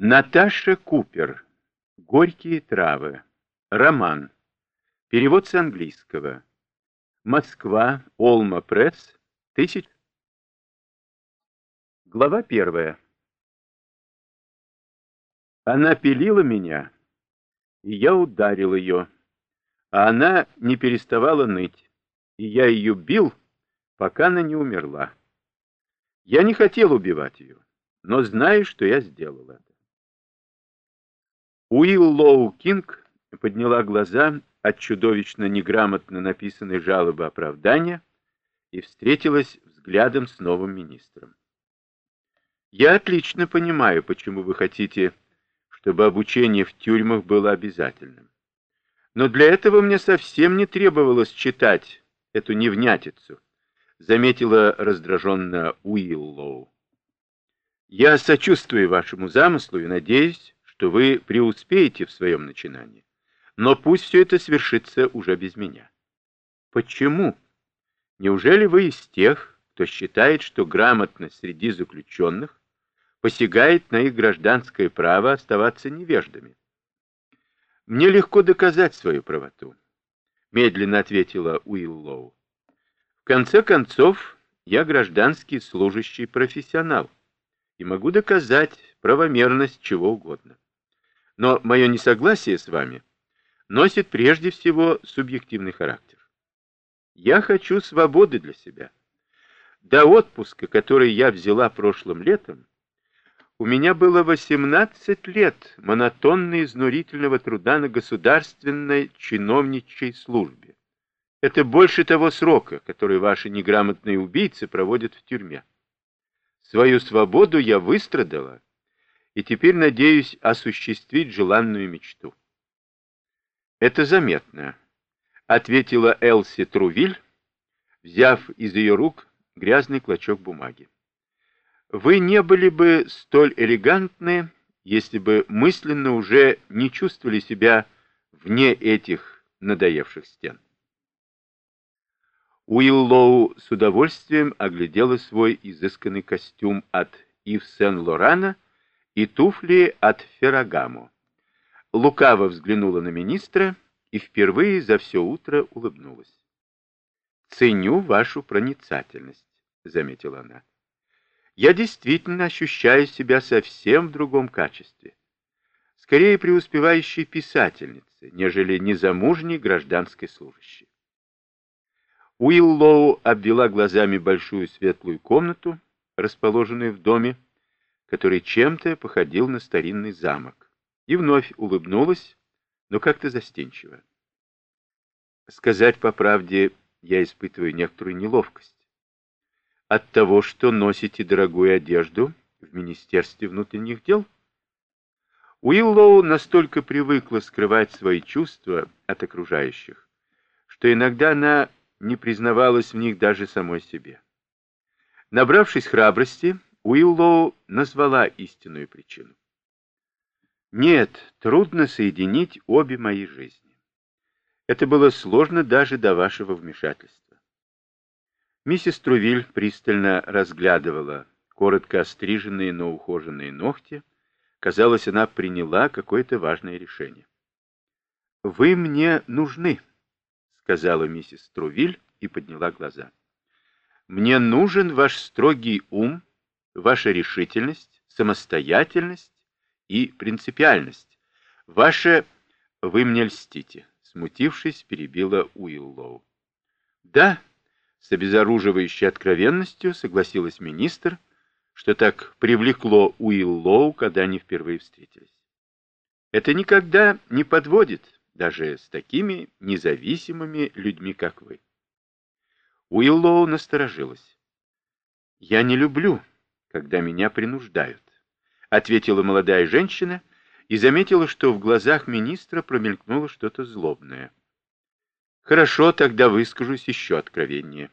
Наташа Купер. Горькие травы. Роман. Перевод с английского. Москва. Олма Пресс. Тысяч. Глава первая. Она пилила меня, и я ударил ее. А она не переставала ныть, и я ее бил, пока она не умерла. Я не хотел убивать ее, но знаю, что я сделал это. Уиллоу Кинг подняла глаза от чудовищно неграмотно написанной жалобы оправдания и встретилась взглядом с новым министром. «Я отлично понимаю, почему вы хотите, чтобы обучение в тюрьмах было обязательным. Но для этого мне совсем не требовалось читать эту невнятицу», заметила раздраженно Уиллоу. «Я сочувствую вашему замыслу и надеюсь, что вы преуспеете в своем начинании. Но пусть все это свершится уже без меня. Почему? Неужели вы из тех, кто считает, что грамотность среди заключенных посягает на их гражданское право оставаться невеждами? Мне легко доказать свою правоту, медленно ответила Уиллоу. В конце концов, я гражданский служащий профессионал и могу доказать правомерность чего угодно. Но мое несогласие с вами носит прежде всего субъективный характер. Я хочу свободы для себя. До отпуска, который я взяла прошлым летом, у меня было 18 лет монотонно-изнурительного труда на государственной чиновничьей службе. Это больше того срока, который ваши неграмотные убийцы проводят в тюрьме. Свою свободу я выстрадала и теперь надеюсь осуществить желанную мечту. Это заметно, ответила Элси Трувиль, взяв из ее рук грязный клочок бумаги. Вы не были бы столь элегантны, если бы мысленно уже не чувствовали себя вне этих надоевших стен. Уиллоу с удовольствием оглядела свой изысканный костюм от Ив Сен-Лорана и туфли от Феррагамо. Лукаво взглянула на министра и впервые за все утро улыбнулась. «Ценю вашу проницательность», — заметила она. «Я действительно ощущаю себя совсем в другом качестве. Скорее преуспевающей писательницы, нежели незамужней гражданской служащей». Уиллоу обвела глазами большую светлую комнату, расположенную в доме, который чем-то походил на старинный замок, и вновь улыбнулась, но как-то застенчиво. Сказать по правде, я испытываю некоторую неловкость. От того, что носите дорогую одежду в Министерстве внутренних дел? Уиллоу настолько привыкла скрывать свои чувства от окружающих, что иногда она не признавалась в них даже самой себе. Набравшись храбрости, Уиллоу назвала истинную причину. Нет, трудно соединить обе мои жизни. Это было сложно даже до вашего вмешательства. Миссис Трувиль пристально разглядывала коротко остриженные, но ухоженные ногти. Казалось, она приняла какое-то важное решение. «Вы мне нужны», — сказала миссис Трувиль и подняла глаза. «Мне нужен ваш строгий ум ваша решительность, самостоятельность и принципиальность. Ваше... Вы мне льстите, смутившись, перебила Уиллоу. Да, с обезоруживающей откровенностью согласилась министр, что так привлекло Уиллоу, когда они впервые встретились. Это никогда не подводит, даже с такими независимыми людьми, как вы. Уиллоу насторожилась. «Я не люблю когда меня принуждают», — ответила молодая женщина и заметила, что в глазах министра промелькнуло что-то злобное. «Хорошо, тогда выскажусь еще откровеннее.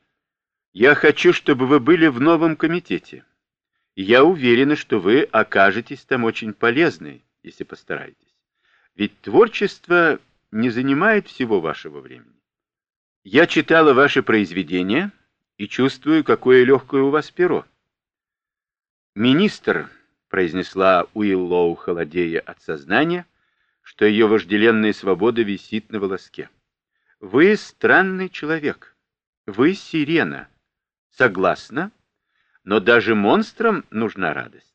Я хочу, чтобы вы были в новом комитете. Я уверена, что вы окажетесь там очень полезной, если постараетесь. Ведь творчество не занимает всего вашего времени. Я читала ваши произведения и чувствую, какое легкое у вас перо. «Министр», — произнесла Уиллоу, холодея от сознания, что ее вожделенная свобода висит на волоске. «Вы странный человек. Вы сирена. Согласна? Но даже монстрам нужна радость.